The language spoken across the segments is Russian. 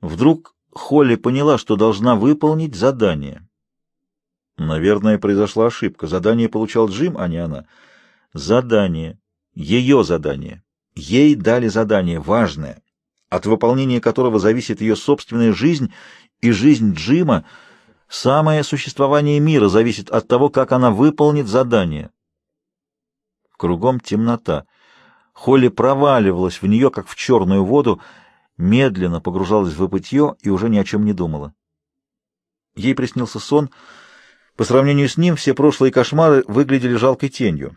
Вдруг Холли поняла, что должна выполнить задание. Наверное, произошла ошибка. Задание получал Джим, а не она. Задание. Ее задание. Ей дали задание важное, от выполнения которого зависит ее собственная жизнь и жизнь Джима. Самое существование мира зависит от того, как она выполнит задание. Кругом темнота. Холли проваливалась в нее, как в черную воду, медленно погружалась в вопытье и уже ни о чем не думала. Ей приснился сон. По сравнению с ним все прошлые кошмары выглядели жалкой тенью.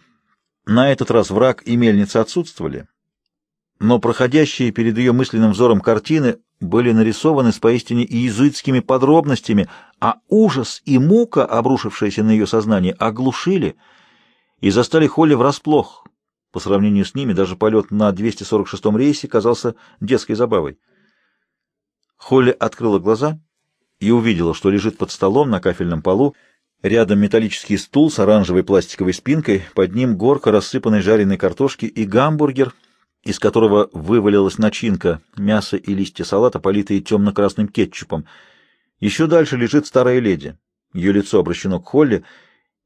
На этот раз враг и мельница отсутствовали, но проходящие перед ее мысленным взором картины были нарисованы с поистине иезуитскими подробностями, а ужас и мука, обрушившиеся на ее сознание, оглушили и застали Холли врасплох. По сравнению с ними даже полет на 246-м рейсе казался детской забавой. Холли открыла глаза и увидела, что лежит под столом на кафельном полу, Рядом металлический стул с оранжевой пластиковой спинкой, под ним горка рассыпанной жареной картошки и гамбургер, из которого вывалилась начинка, мясо и листья салата, политые темно-красным кетчупом. Еще дальше лежит старая леди. Ее лицо обращено к Холли.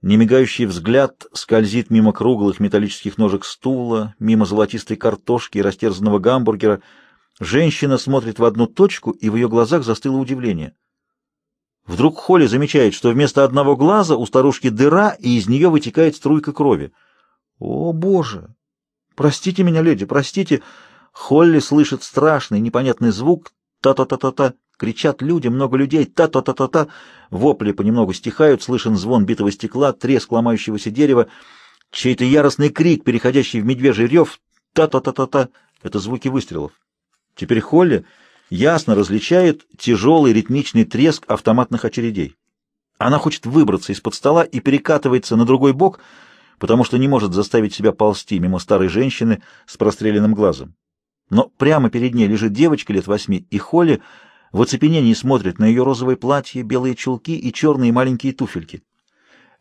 Немигающий взгляд скользит мимо круглых металлических ножек стула, мимо золотистой картошки и растерзанного гамбургера. Женщина смотрит в одну точку, и в ее глазах застыло удивление. Вдруг Холли замечает, что вместо одного глаза у старушки дыра, и из нее вытекает струйка крови. «О, Боже! Простите меня, леди, простите!» Холли слышит страшный, непонятный звук. Та-та-та-та-та. Кричат люди, много людей. Та-та-та-та-та. Вопли понемногу стихают, слышен звон битого стекла, треск ломающегося дерева, чей-то яростный крик, переходящий в медвежий рев. Та-та-та-та-та. Это звуки выстрелов. Теперь Холли ясно различает тяжелый ритмичный треск автоматных очередей. Она хочет выбраться из-под стола и перекатывается на другой бок, потому что не может заставить себя ползти мимо старой женщины с простреленным глазом. Но прямо перед ней лежит девочка лет восьми, и Холли в оцепенении смотрит на ее розовое платье, белые чулки и черные маленькие туфельки.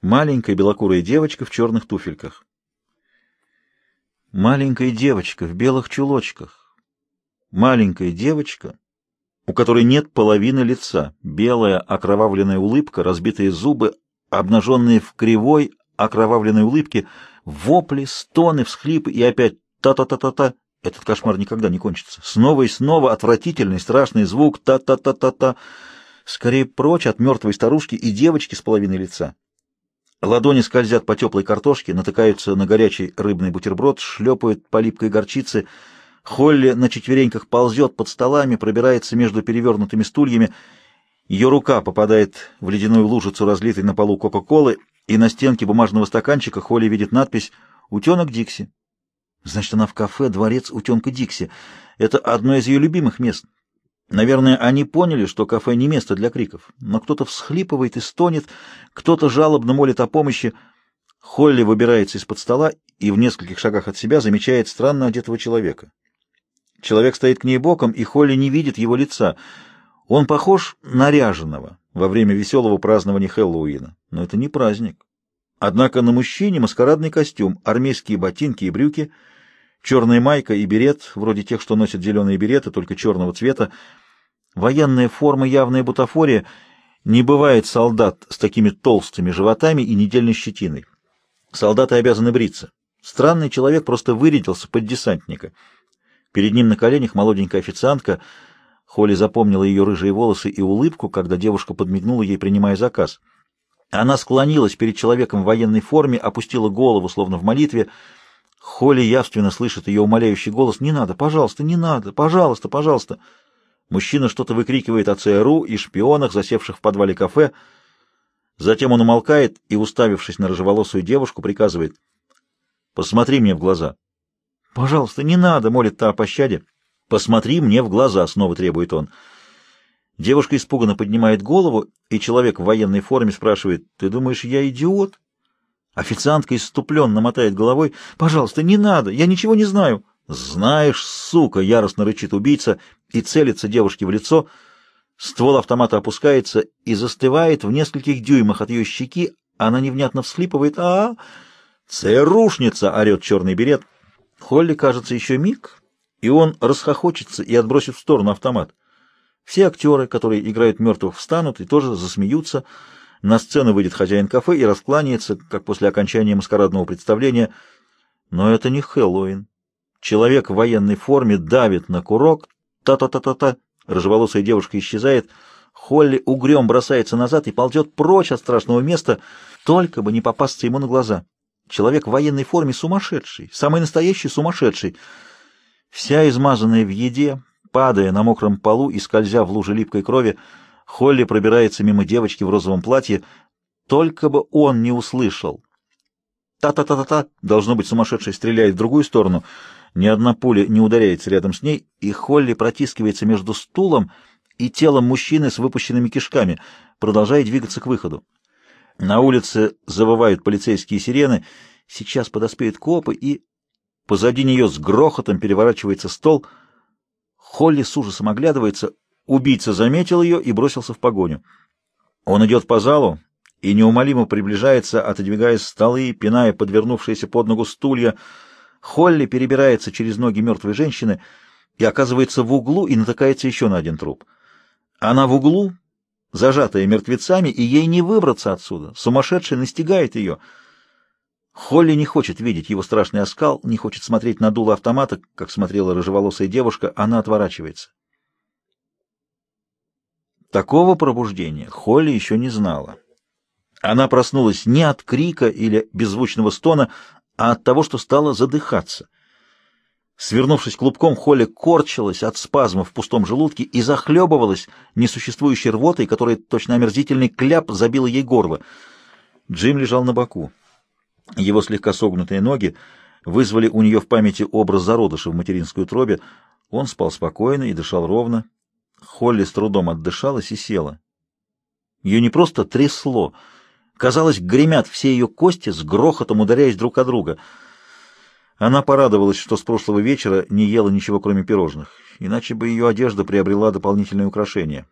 Маленькая белокурая девочка в черных туфельках. Маленькая девочка в белых чулочках Маленькая девочка, у которой нет половины лица, белая окровавленная улыбка, разбитые зубы, обнаженные в кривой окровавленной улыбке, вопли, стоны, всхлипы и опять та-та-та-та-та. Этот кошмар никогда не кончится. Снова и снова отвратительный, страшный звук та-та-та-та-та. Скорее прочь от мертвой старушки и девочки с половиной лица. Ладони скользят по теплой картошке, натыкаются на горячий рыбный бутерброд, шлепают по липкой горчице — Холли на четвереньках ползет под столами, пробирается между перевернутыми стульями. Ее рука попадает в ледяную лужицу, разлитой на полу Кока-Колы, и на стенке бумажного стаканчика Холли видит надпись «Утенок Дикси». Значит, она в кафе «Дворец утенка Дикси». Это одно из ее любимых мест. Наверное, они поняли, что кафе не место для криков. Но кто-то всхлипывает и стонет, кто-то жалобно молит о помощи. Холли выбирается из-под стола и в нескольких шагах от себя замечает странно одетого человека. Человек стоит к ней боком, и Холли не видит его лица. Он похож на ряженого во время веселого празднования Хэллоуина. Но это не праздник. Однако на мужчине маскарадный костюм, армейские ботинки и брюки, черная майка и берет, вроде тех, что носят зеленые береты, только черного цвета. Военная форма, явная бутафория. Не бывает солдат с такими толстыми животами и недельной щетиной. Солдаты обязаны бриться. Странный человек просто вырядился под десантника — Перед ним на коленях молоденькая официантка. Холли запомнила ее рыжие волосы и улыбку, когда девушка подмигнула ей, принимая заказ. Она склонилась перед человеком в военной форме, опустила голову, словно в молитве. Холли явственно слышит ее умоляющий голос «Не надо, пожалуйста, не надо, пожалуйста, пожалуйста». Мужчина что-то выкрикивает о ЦРУ и шпионах, засевших в подвале кафе. Затем он умолкает и, уставившись на рыжеволосую девушку, приказывает «Посмотри мне в глаза». «Пожалуйста, не надо!» — молит та о пощаде. «Посмотри мне в глаза!» — снова требует он. Девушка испуганно поднимает голову, и человек в военной форме спрашивает, «Ты думаешь, я идиот?» Официантка иступленно мотает головой, «Пожалуйста, не надо, я ничего не знаю». «Знаешь, сука!» — яростно рычит убийца и целится девушке в лицо. Ствол автомата опускается и застывает в нескольких дюймах от ее щеки. Она невнятно всхлипывает. а, -а, -а! «Церушница!» — орет черный берет. Холли, кажется, еще миг, и он расхохочется и отбросит в сторону автомат. Все актеры, которые играют мертвых, встанут и тоже засмеются. На сцену выйдет хозяин кафе и раскланяется, как после окончания маскарадного представления. Но это не Хэллоуин. Человек в военной форме давит на курок. Та-та-та-та-та. Рыжеволосая девушка исчезает. Холли угрем бросается назад и ползет прочь от страшного места, только бы не попасться ему на глаза. Человек в военной форме сумасшедший, самый настоящий сумасшедший. Вся измазанная в еде, падая на мокром полу и скользя в луже липкой крови, Холли пробирается мимо девочки в розовом платье. Только бы он не услышал. Та-та-та-та-та, должно быть, сумасшедший стреляет в другую сторону. Ни одна пуля не ударяется рядом с ней, и Холли протискивается между стулом и телом мужчины с выпущенными кишками, продолжая двигаться к выходу. На улице завывают полицейские сирены. Сейчас подоспеют копы, и... Позади нее с грохотом переворачивается стол. Холли с ужасом оглядывается. Убийца заметил ее и бросился в погоню. Он идет по залу и неумолимо приближается, отодвигая столы, пиная подвернувшиеся под ногу стулья. Холли перебирается через ноги мертвой женщины и оказывается в углу и натыкается еще на один труп. Она в углу, зажатая мертвецами, и ей не выбраться отсюда. Сумасшедший настигает ее. Холли не хочет видеть его страшный оскал, не хочет смотреть на дуло автомата, как смотрела рыжеволосая девушка, она отворачивается. Такого пробуждения Холли еще не знала. Она проснулась не от крика или беззвучного стона, а от того, что стала задыхаться. Свернувшись клубком, Холли корчилась от спазма в пустом желудке и захлебывалась несуществующей рвотой, которая точно омерзительный кляп забила ей горло. Джим лежал на боку. Его слегка согнутые ноги вызвали у нее в памяти образ зародыша в материнской утробе. Он спал спокойно и дышал ровно. Холли с трудом отдышалась и села. Ее не просто трясло. Казалось, гремят все ее кости, с грохотом ударяясь друг о друга — она порадовалась, что с прошлого вечера не ела ничего, кроме пирожных, иначе бы ее одежда приобрела дополнительные украшения.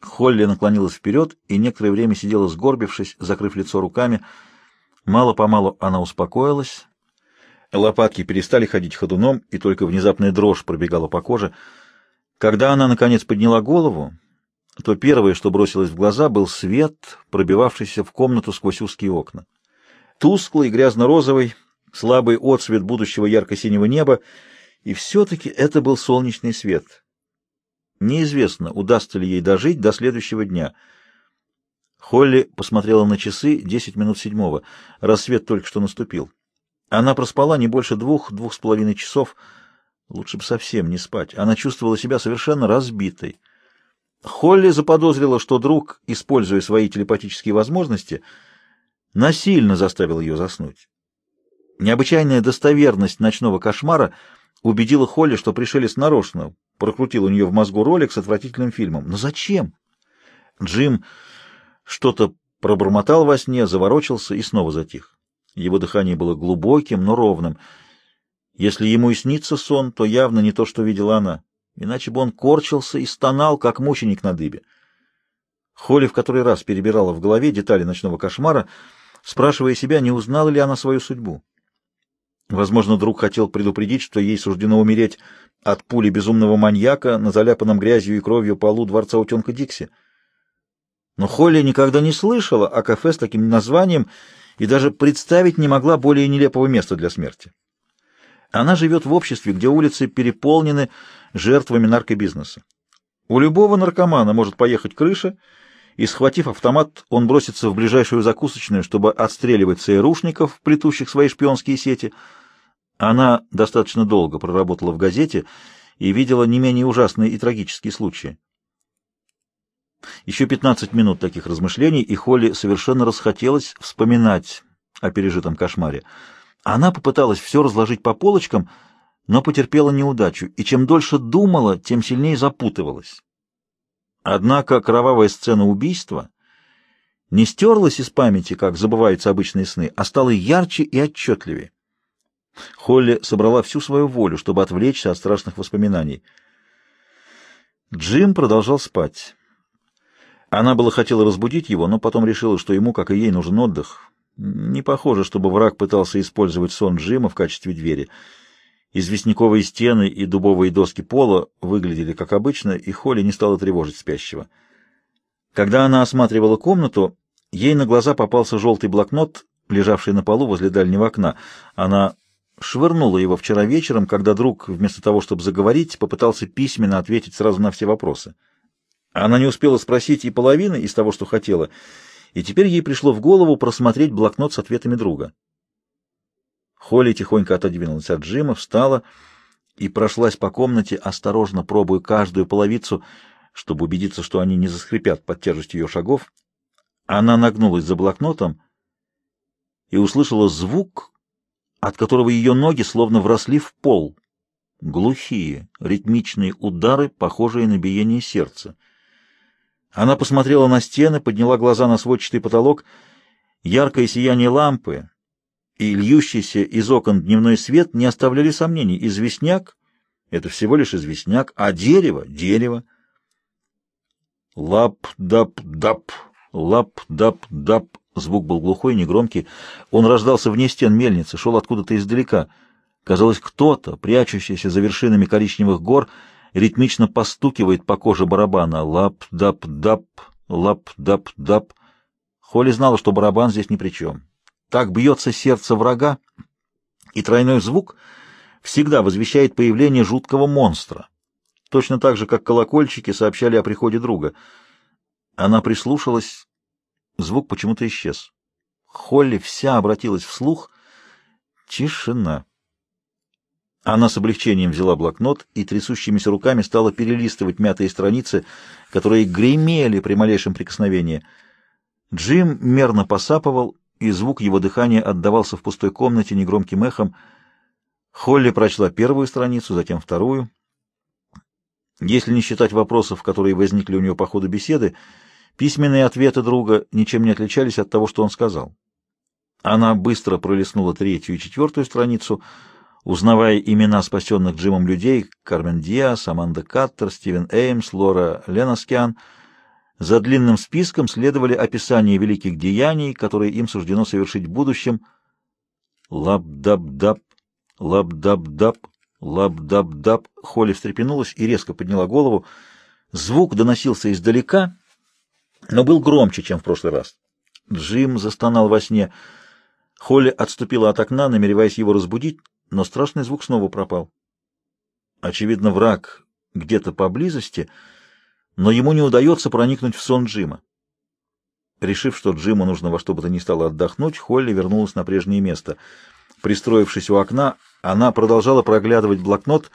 Холли наклонилась вперед и некоторое время сидела сгорбившись, закрыв лицо руками. Мало-помалу она успокоилась. Лопатки перестали ходить ходуном, и только внезапная дрожь пробегала по коже. Когда она, наконец, подняла голову, то первое, что бросилось в глаза, был свет, пробивавшийся в комнату сквозь узкие окна. Тусклый, грязно-розовый, слабый отсвет будущего ярко-синего неба, и все-таки это был солнечный свет. Неизвестно, удастся ли ей дожить до следующего дня. Холли посмотрела на часы, десять минут седьмого. Рассвет только что наступил. Она проспала не больше двух-двух с половиной часов. Лучше бы совсем не спать. Она чувствовала себя совершенно разбитой. Холли заподозрила, что друг, используя свои телепатические возможности, насильно заставил ее заснуть. Необычайная достоверность ночного кошмара убедила Холли, что пришелец нарочно прокрутил у нее в мозгу ролик с отвратительным фильмом. Но зачем? Джим что-то пробормотал во сне, заворочился и снова затих. Его дыхание было глубоким, но ровным. Если ему и снится сон, то явно не то, что видела она. Иначе бы он корчился и стонал, как мученик на дыбе. Холли в который раз перебирала в голове детали ночного кошмара, спрашивая себя, не узнала ли она свою судьбу. Возможно, друг хотел предупредить, что ей суждено умереть от пули безумного маньяка на заляпанном грязью и кровью полу дворца утенка Дикси. Но Холли никогда не слышала о кафе с таким названием и даже представить не могла более нелепого места для смерти. Она живет в обществе, где улицы переполнены жертвами наркобизнеса. У любого наркомана может поехать крыша, и, схватив автомат, он бросится в ближайшую закусочную, чтобы отстреливать ЦРУшников, плетущих свои шпионские сети. Она достаточно долго проработала в газете и видела не менее ужасные и трагические случаи. Еще 15 минут таких размышлений, и Холли совершенно расхотелось вспоминать о пережитом кошмаре. Она попыталась все разложить по полочкам, но потерпела неудачу, и чем дольше думала, тем сильнее запутывалась. Однако кровавая сцена убийства не стерлась из памяти, как забываются обычные сны, а стала ярче и отчетливее. Холли собрала всю свою волю, чтобы отвлечься от страшных воспоминаний. Джим продолжал спать. Она было хотела разбудить его, но потом решила, что ему, как и ей, нужен отдых. Не похоже, чтобы враг пытался использовать сон Джима в качестве двери. Известняковые стены и дубовые доски пола выглядели как обычно, и Холли не стала тревожить спящего. Когда она осматривала комнату, ей на глаза попался желтый блокнот, лежавший на полу возле дальнего окна. Она швырнула его вчера вечером, когда друг, вместо того, чтобы заговорить, попытался письменно ответить сразу на все вопросы. Она не успела спросить и половины из того, что хотела, и теперь ей пришло в голову просмотреть блокнот с ответами друга. Холли тихонько отодвинулась от Джима, встала и прошлась по комнате, осторожно пробуя каждую половицу, чтобы убедиться, что они не заскрипят под тяжестью ее шагов. Она нагнулась за блокнотом и услышала звук, от которого ее ноги словно вросли в пол. Глухие, ритмичные удары, похожие на биение сердца. Она посмотрела на стены, подняла глаза на сводчатый потолок. Яркое сияние лампы и льющийся из окон дневной свет не оставляли сомнений. Известняк — это всего лишь известняк, а дерево — дерево. Лап-дап-дап, лап-дап-дап. Звук был глухой, негромкий. Он рождался вне стен мельницы, шел откуда-то издалека. Казалось, кто-то, прячущийся за вершинами коричневых гор, ритмично постукивает по коже барабана. Лап-дап-дап, лап-дап-дап. Холли знала, что барабан здесь ни при чем. Так бьется сердце врага, и тройной звук всегда возвещает появление жуткого монстра. Точно так же, как колокольчики сообщали о приходе друга. Она прислушалась, звук почему-то исчез. Холли вся обратилась в слух. Тишина. Она с облегчением взяла блокнот и трясущимися руками стала перелистывать мятые страницы, которые гремели при малейшем прикосновении. Джим мерно посапывал и звук его дыхания отдавался в пустой комнате негромким эхом. Холли прочла первую страницу, затем вторую. Если не считать вопросов, которые возникли у нее по ходу беседы, письменные ответы друга ничем не отличались от того, что он сказал. Она быстро пролистнула третью и четвертую страницу, узнавая имена спасенных Джимом людей — Кармен Диас, Аманда Каттер, Стивен Эймс, Лора Ленаскиан — за длинным списком следовали описания великих деяний, которые им суждено совершить в будущем. Лаб-даб-даб, лаб-даб-даб, лаб-даб-даб. Холли встрепенулась и резко подняла голову. Звук доносился издалека, но был громче, чем в прошлый раз. Джим застонал во сне. Холли отступила от окна, намереваясь его разбудить, но страшный звук снова пропал. Очевидно, враг где-то поблизости — но ему не удается проникнуть в сон Джима. Решив, что Джиму нужно во что бы то ни стало отдохнуть, Холли вернулась на прежнее место. Пристроившись у окна, она продолжала проглядывать блокнот,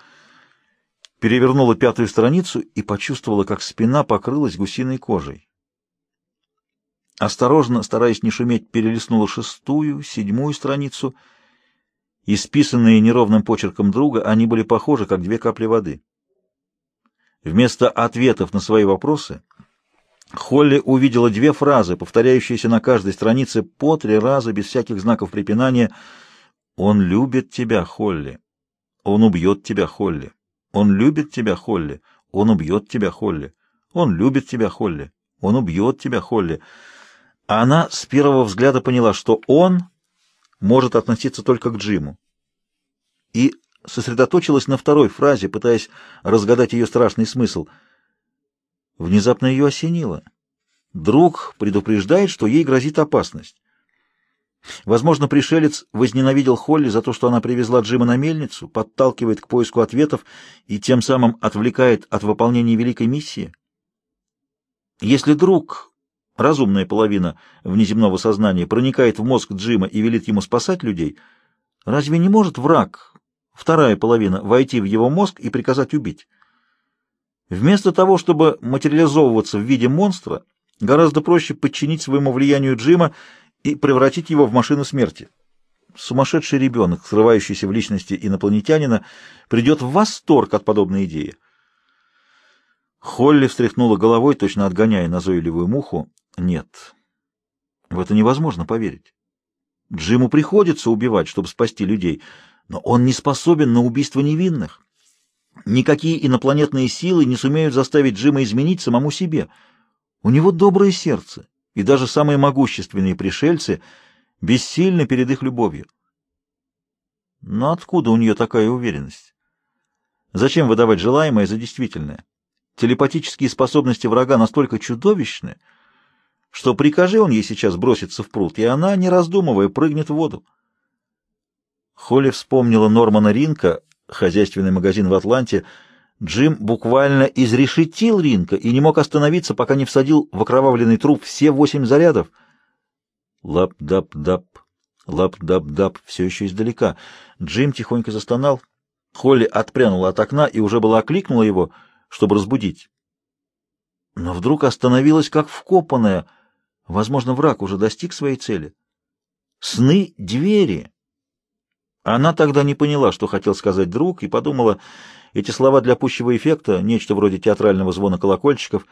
перевернула пятую страницу и почувствовала, как спина покрылась гусиной кожей. Осторожно, стараясь не шуметь, перелистнула шестую, седьмую страницу. Исписанные неровным почерком друга, они были похожи, как две капли воды. Вместо ответов на свои вопросы Холли увидела две фразы, повторяющиеся на каждой странице по три раза, без всяких знаков препинания. «Он любит тебя, Холли. Он убьет тебя, Холли. Он любит тебя, Холли. Он убьет тебя, Холли. Он любит тебя, Холли. Он убьет тебя, Холли». Она с первого взгляда поняла, что он может относиться только к Джиму. И сосредоточилась на второй фразе, пытаясь разгадать ее страшный смысл. Внезапно ее осенило. Друг предупреждает, что ей грозит опасность. Возможно, пришелец возненавидел Холли за то, что она привезла Джима на мельницу, подталкивает к поиску ответов и тем самым отвлекает от выполнения великой миссии. Если друг, разумная половина внеземного сознания, проникает в мозг Джима и велит ему спасать людей, разве не может враг Вторая половина — войти в его мозг и приказать убить. Вместо того, чтобы материализовываться в виде монстра, гораздо проще подчинить своему влиянию Джима и превратить его в машину смерти. Сумасшедший ребенок, срывающийся в личности инопланетянина, придет в восторг от подобной идеи. Холли встряхнула головой, точно отгоняя назойливую муху. Нет, в это невозможно поверить. Джиму приходится убивать, чтобы спасти людей — но он не способен на убийство невинных. Никакие инопланетные силы не сумеют заставить Джима изменить самому себе. У него доброе сердце, и даже самые могущественные пришельцы бессильны перед их любовью. Но откуда у нее такая уверенность? Зачем выдавать желаемое за действительное? Телепатические способности врага настолько чудовищны, что прикажи он ей сейчас броситься в пруд, и она, не раздумывая, прыгнет в воду. Холли вспомнила Нормана Ринка, хозяйственный магазин в Атланте. Джим буквально изрешетил Ринка и не мог остановиться, пока не всадил в окровавленный труп все восемь зарядов. Лап-дап-дап, лап-дап-дап, все еще издалека. Джим тихонько застонал. Холли отпрянула от окна и уже была окликнула его, чтобы разбудить. Но вдруг остановилась, как вкопанная. Возможно, враг уже достиг своей цели. Сны — двери. Она тогда не поняла, что хотел сказать друг, и подумала, эти слова для пущего эффекта, нечто вроде театрального звона колокольчиков,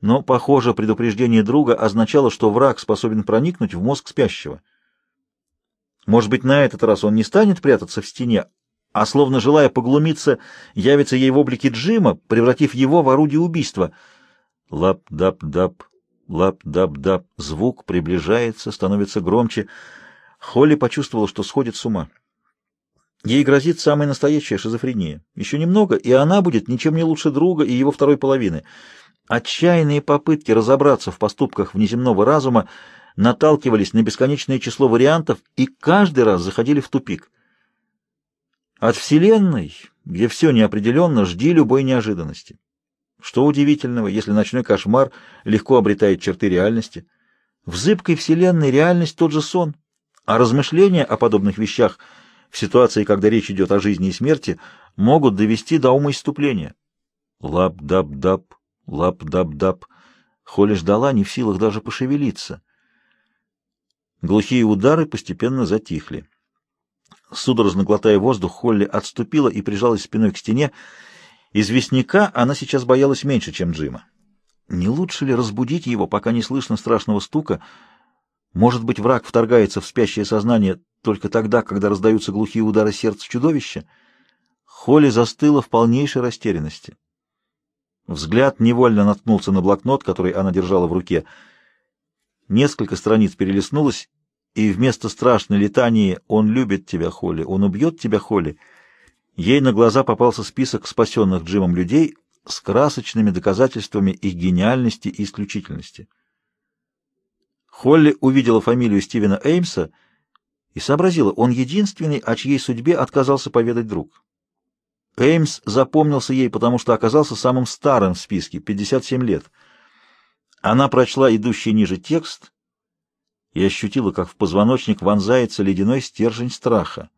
но, похоже, предупреждение друга означало, что враг способен проникнуть в мозг спящего. Может быть, на этот раз он не станет прятаться в стене, а, словно желая поглумиться, явится ей в облике Джима, превратив его в орудие убийства. Лап-дап-дап, лап-дап-дап. Звук приближается, становится громче. Холли почувствовала, что сходит с ума. Ей грозит самая настоящая шизофрения. Еще немного, и она будет ничем не лучше друга и его второй половины. Отчаянные попытки разобраться в поступках внеземного разума наталкивались на бесконечное число вариантов и каждый раз заходили в тупик. От Вселенной, где все неопределенно, жди любой неожиданности. Что удивительного, если ночной кошмар легко обретает черты реальности? В зыбкой Вселенной реальность тот же сон, а размышления о подобных вещах – в ситуации, когда речь идет о жизни и смерти, могут довести до умоисступления. Лап-дап-дап, лап-дап-дап. Холли ждала, не в силах даже пошевелиться. Глухие удары постепенно затихли. Судорожно глотая воздух, Холли отступила и прижалась спиной к стене. Известняка она сейчас боялась меньше, чем Джима. Не лучше ли разбудить его, пока не слышно страшного стука? Может быть, враг вторгается в спящее сознание только тогда, когда раздаются глухие удары сердца чудовища, Холли застыла в полнейшей растерянности. Взгляд невольно наткнулся на блокнот, который она держала в руке. Несколько страниц перелистнулось, и вместо страшной летании «Он любит тебя, Холли», «Он убьет тебя, Холли», ей на глаза попался список спасенных Джимом людей с красочными доказательствами их гениальности и исключительности. Холли увидела фамилию Стивена Эймса — и сообразила, он единственный, о чьей судьбе отказался поведать друг. Эймс запомнился ей, потому что оказался самым старым в списке, 57 лет. Она прочла идущий ниже текст и ощутила, как в позвоночник вонзается ледяной стержень страха.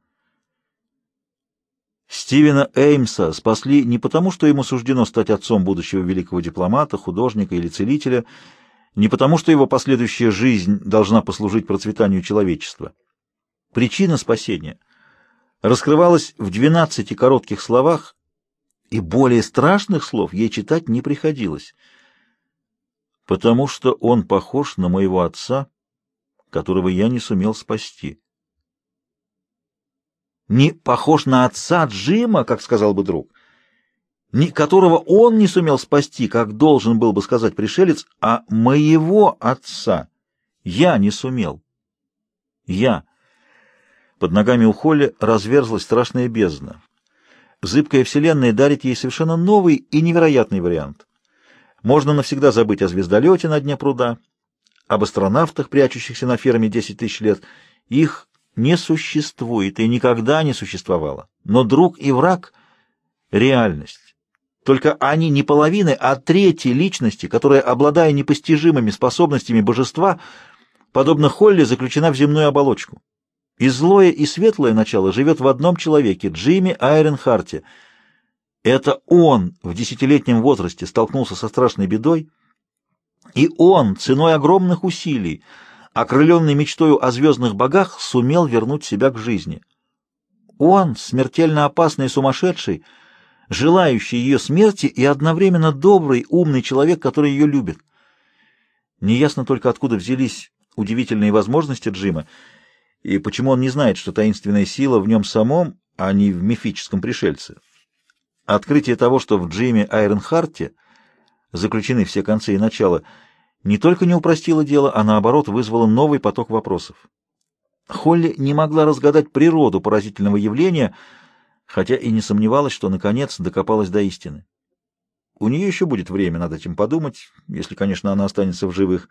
Стивена Эймса спасли не потому, что ему суждено стать отцом будущего великого дипломата, художника или целителя, не потому, что его последующая жизнь должна послужить процветанию человечества. Причина спасения раскрывалась в двенадцати коротких словах, и более страшных слов ей читать не приходилось, потому что он похож на моего отца, которого я не сумел спасти. Не похож на отца Джима, как сказал бы друг, не которого он не сумел спасти, как должен был бы сказать пришелец, а моего отца я не сумел. Я под ногами у Холли разверзлась страшная бездна. Зыбкая вселенная дарит ей совершенно новый и невероятный вариант. Можно навсегда забыть о звездолете на дне пруда, об астронавтах, прячущихся на ферме 10 тысяч лет. Их не существует и никогда не существовало. Но друг и враг — реальность. Только они не половины, а трети личности, которая, обладая непостижимыми способностями божества, подобно Холли, заключена в земную оболочку. И злое, и светлое начало живет в одном человеке, Джимми Айренхарте. Это он в десятилетнем возрасте столкнулся со страшной бедой, и он, ценой огромных усилий, окрыленный мечтою о звездных богах, сумел вернуть себя к жизни. Он, смертельно опасный и сумасшедший, желающий ее смерти и одновременно добрый, умный человек, который ее любит. Неясно только, откуда взялись удивительные возможности Джима, и почему он не знает, что таинственная сила в нем самом, а не в мифическом пришельце. Открытие того, что в Джиме Айренхарте заключены все концы и начала, не только не упростило дело, а наоборот вызвало новый поток вопросов. Холли не могла разгадать природу поразительного явления, хотя и не сомневалась, что, наконец, докопалась до истины. У нее еще будет время над этим подумать, если, конечно, она останется в живых.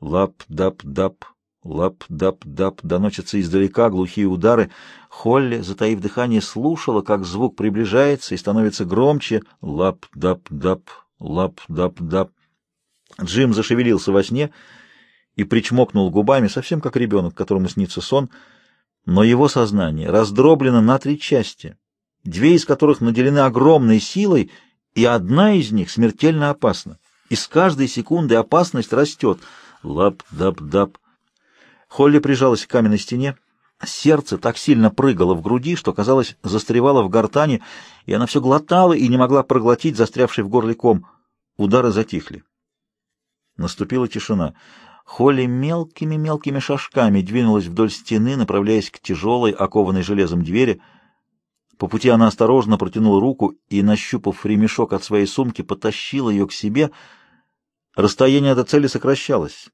Лап-дап-дап, лап-дап-дап, доносятся издалека глухие удары. Холли, затаив дыхание, слушала, как звук приближается и становится громче. Лап-дап-дап, лап-дап-дап. Джим зашевелился во сне и причмокнул губами, совсем как ребенок, которому снится сон, но его сознание раздроблено на три части, две из которых наделены огромной силой, и одна из них смертельно опасна. И с каждой секундой опасность растет. Лап-дап-дап. Холли прижалась к каменной стене. Сердце так сильно прыгало в груди, что, казалось, застревало в гортани, и она все глотала и не могла проглотить застрявший в горле ком. Удары затихли. Наступила тишина. Холли мелкими-мелкими шажками двинулась вдоль стены, направляясь к тяжелой, окованной железом двери. По пути она осторожно протянула руку и, нащупав ремешок от своей сумки, потащила ее к себе. Расстояние до цели сокращалось,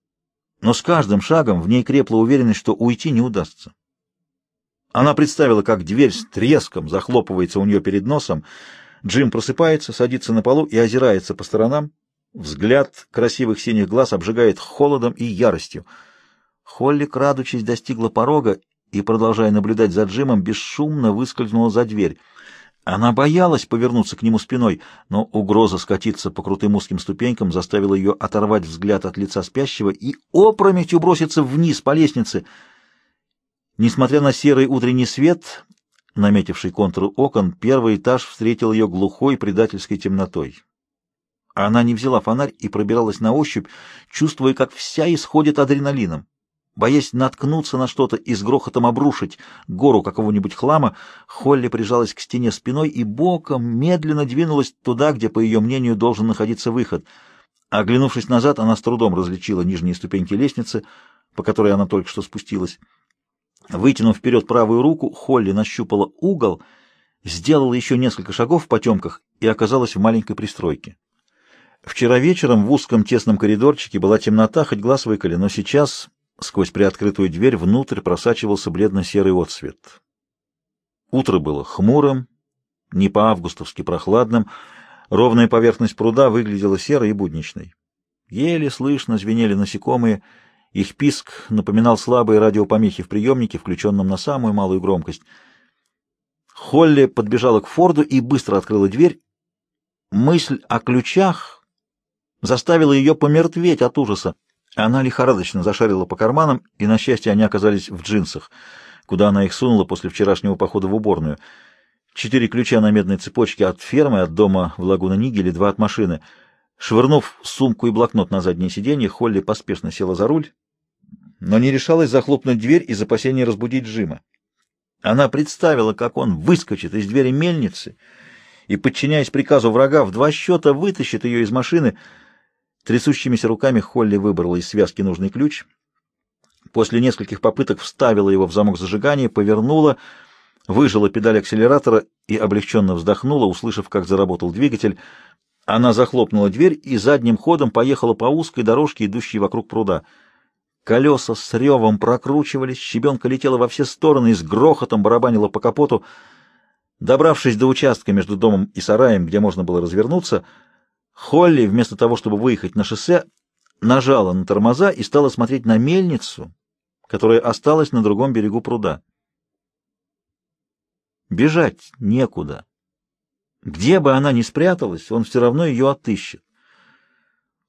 но с каждым шагом в ней крепла уверенность, что уйти не удастся. Она представила, как дверь с треском захлопывается у нее перед носом. Джим просыпается, садится на полу и озирается по сторонам. Взгляд красивых синих глаз обжигает холодом и яростью. Холли, крадучись, достигла порога и, продолжая наблюдать за Джимом, бесшумно выскользнула за дверь. Она боялась повернуться к нему спиной, но угроза скатиться по крутым узким ступенькам заставила ее оторвать взгляд от лица спящего и опрометью броситься вниз по лестнице. Несмотря на серый утренний свет, наметивший контуры окон, первый этаж встретил ее глухой предательской темнотой. Она не взяла фонарь и пробиралась на ощупь, чувствуя, как вся исходит адреналином. Боясь наткнуться на что-то и с грохотом обрушить гору какого-нибудь хлама, Холли прижалась к стене спиной и боком медленно двинулась туда, где, по ее мнению, должен находиться выход. Оглянувшись назад, она с трудом различила нижние ступеньки лестницы, по которой она только что спустилась. Вытянув вперед правую руку, Холли нащупала угол, сделала еще несколько шагов в потемках и оказалась в маленькой пристройке. Вчера вечером в узком тесном коридорчике была темнота, хоть глаз выколи, но сейчас сквозь приоткрытую дверь внутрь просачивался бледно-серый отсвет. Утро было хмурым, не по-августовски прохладным, ровная поверхность пруда выглядела серой и будничной. Еле слышно звенели насекомые, их писк напоминал слабые радиопомехи в приемнике, включенном на самую малую громкость. Холли подбежала к Форду и быстро открыла дверь. Мысль о ключах заставило ее помертветь от ужаса. Она лихорадочно зашарила по карманам, и, на счастье, они оказались в джинсах, куда она их сунула после вчерашнего похода в уборную. Четыре ключа на медной цепочке от фермы, от дома в Лагуна-Нигеле, два от машины. Швырнув сумку и блокнот на заднее сиденье, Холли поспешно села за руль, но не решалась захлопнуть дверь из опасения разбудить Джима. Она представила, как он выскочит из двери мельницы и, подчиняясь приказу врага, в два счета вытащит ее из машины — Трясущимися руками Холли выбрала из связки нужный ключ. После нескольких попыток вставила его в замок зажигания, повернула, выжила педаль акселератора и облегченно вздохнула, услышав, как заработал двигатель. Она захлопнула дверь и задним ходом поехала по узкой дорожке, идущей вокруг пруда. Колеса с ревом прокручивались, щебенка летела во все стороны и с грохотом барабанила по капоту. Добравшись до участка между домом и сараем, где можно было развернуться, Холли, вместо того, чтобы выехать на шоссе, нажала на тормоза и стала смотреть на мельницу, которая осталась на другом берегу пруда. Бежать некуда. Где бы она ни спряталась, он все равно ее отыщет.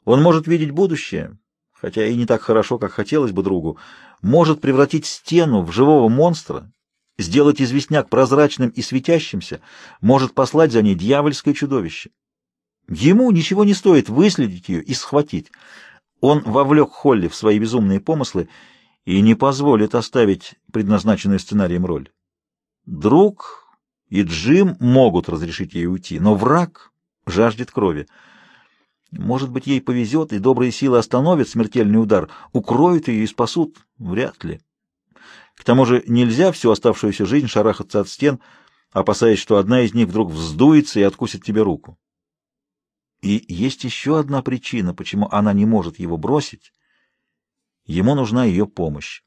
Он может видеть будущее, хотя и не так хорошо, как хотелось бы другу, может превратить стену в живого монстра, сделать известняк прозрачным и светящимся, может послать за ней дьявольское чудовище. Ему ничего не стоит выследить ее и схватить. Он вовлек Холли в свои безумные помыслы и не позволит оставить предназначенную сценарием роль. Друг и Джим могут разрешить ей уйти, но враг жаждет крови. Может быть, ей повезет, и добрые силы остановят смертельный удар, укроют ее и спасут? Вряд ли. К тому же нельзя всю оставшуюся жизнь шарахаться от стен, опасаясь, что одна из них вдруг вздуется и откусит тебе руку. И есть еще одна причина, почему она не может его бросить. Ему нужна ее помощь.